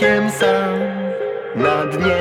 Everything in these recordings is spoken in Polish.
Całkiem sam na dnie.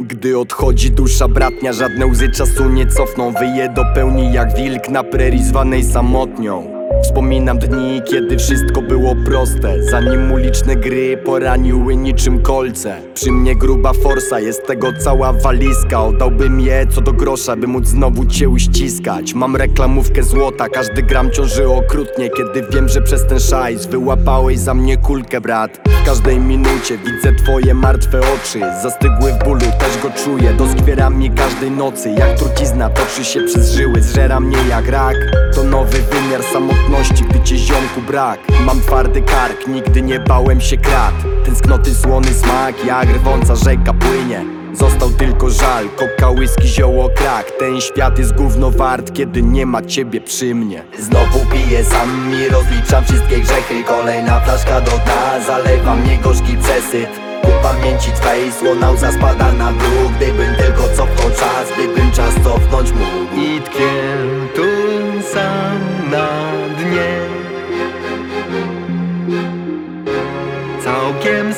Gdy odchodzi dusza bratnia, żadne łzy czasu nie cofną. Wyje do pełni jak wilk na prerii zwanej samotnią Wspominam dni, kiedy wszystko było proste. Zanim uliczne gry poraniły niczym kolce. Przy mnie gruba forsa, jest tego cała walizka. Oddałbym je co do grosza, by móc znowu cię uściskać. Mam reklamówkę złota, każdy gram ciąży okrutnie. Kiedy wiem, że przez ten szajs wyłapałeś za mnie kulkę brat. W każdej minucie widzę twoje martwe oczy. Zastygły w bólu, też go czuję. Doskwiera mi każdej nocy Jak trucizna toczy się przez żyły. Zżera mnie jak rak. To nowy wymiar samotności, gdy cię ziomku brak. Mam twardy kark, nigdy nie bałem się krat. Tęsknoty słony smak, jak rwąca rzeka płynie. Został tylko żal, koka, whisky, zioło, krak. Ten świat jest gówno wart, kiedy nie ma ciebie przy mnie. Znowu piję sam i rozliczam wszystkie grzechy. Kolejna flaszka do dna, zalewa mnie gorzki przesyt. Ku pamięci twej słona łza spada na dół Gdybym tylko cofnął czas, gdybym czas cofnąć mógł. I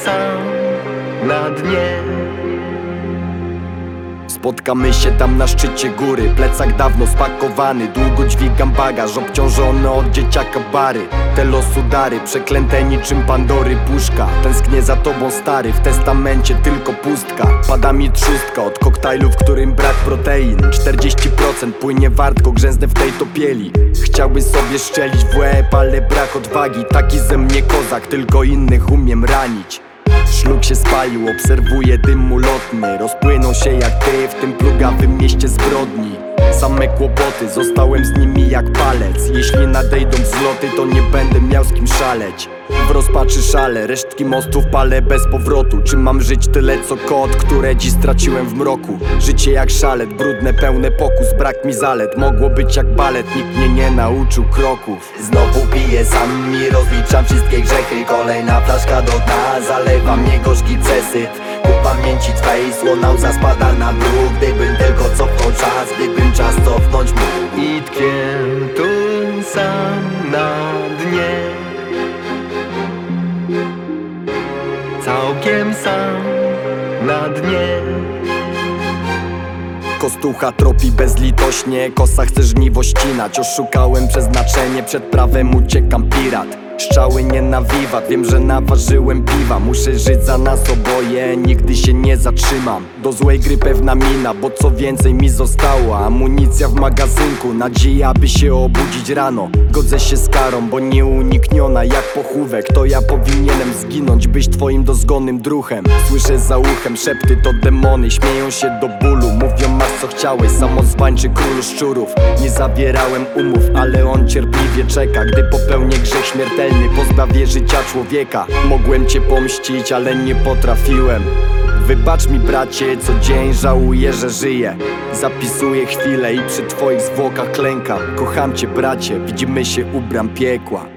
sam na dnie. Spotkamy się tam na szczycie góry Plecak dawno spakowany. Długo dźwigam bagaż Obciążony od dzieciaka bary. Te losu dary Przeklęte niczym Pandory puszka. Tęsknię za tobą stary W testamencie tylko pustka. Pada mi trzustka od koktajlu W którym brak protein. 40% płynie wartko Grzęznę w tej topieli. Chciałby sobie szczelić w łeb Ale brak odwagi. Taki ze mnie kozak Tylko innych umiem ranić Szluk się spalił, obserwuję dym ulotny. Rozpłyną się jak ty w tym plugawym mieście zbrodni. Same kłopoty, zostałem z nimi jak palec. Jeśli nadejdą wzloty, to nie będę miał z kim szaleć. W rozpaczy szale, resztki mostów palę bez powrotu. Czy mam żyć tyle co kot, które dziś straciłem w mroku? Życie jak szalet, brudne, pełne pokus, brak mi zalet. Mogło być jak balet, nikt mnie nie nauczył kroków. Znowu piję sam i rozliczam wszystkie grzechy. Kolejna flaszka do dna, gorzki przesyt. Ku pamięci twej słona łza spada na dół. Gdybym tylko cofnął czas, gdybym czas cofnąć mógł. I tkwię tu sam na dnie Całkiem sam na dnie Kostucha tropi bezlitośnie. Kosa chce żniwo ścinać Oszukałem przeznaczenie. Przed prawem uciekam pirat Szczały nie na wiwat Wiem, że naważyłem piwa. Muszę żyć za nas oboje Nigdy się nie zatrzymam. Do złej gry pewna mina Bo co więcej mi zostało. Amunicja w magazynku Nadzieja by się obudzić rano. Godzę się z karą Bo nieunikniona jak pochówek. To ja powinienem zginąć Być twoim dozgonnym druhem. Słyszę za uchem Szepty to demony Śmieją się do bólu. Mówią masz co chciałeś Samozwańczy król szczurów. Nie zawierałem umów Ale on cierpliwie czeka Gdy popełnię grzech śmiertelny Pozbawię życia człowieka. Mogłem cię pomścić Ale nie potrafiłem. Wybacz mi bracie, co dzień żałuję, że żyję. Zapisuję chwilę i przy twoich zwłokach klękam. Kocham cię bracie, widzimy się u bram piekła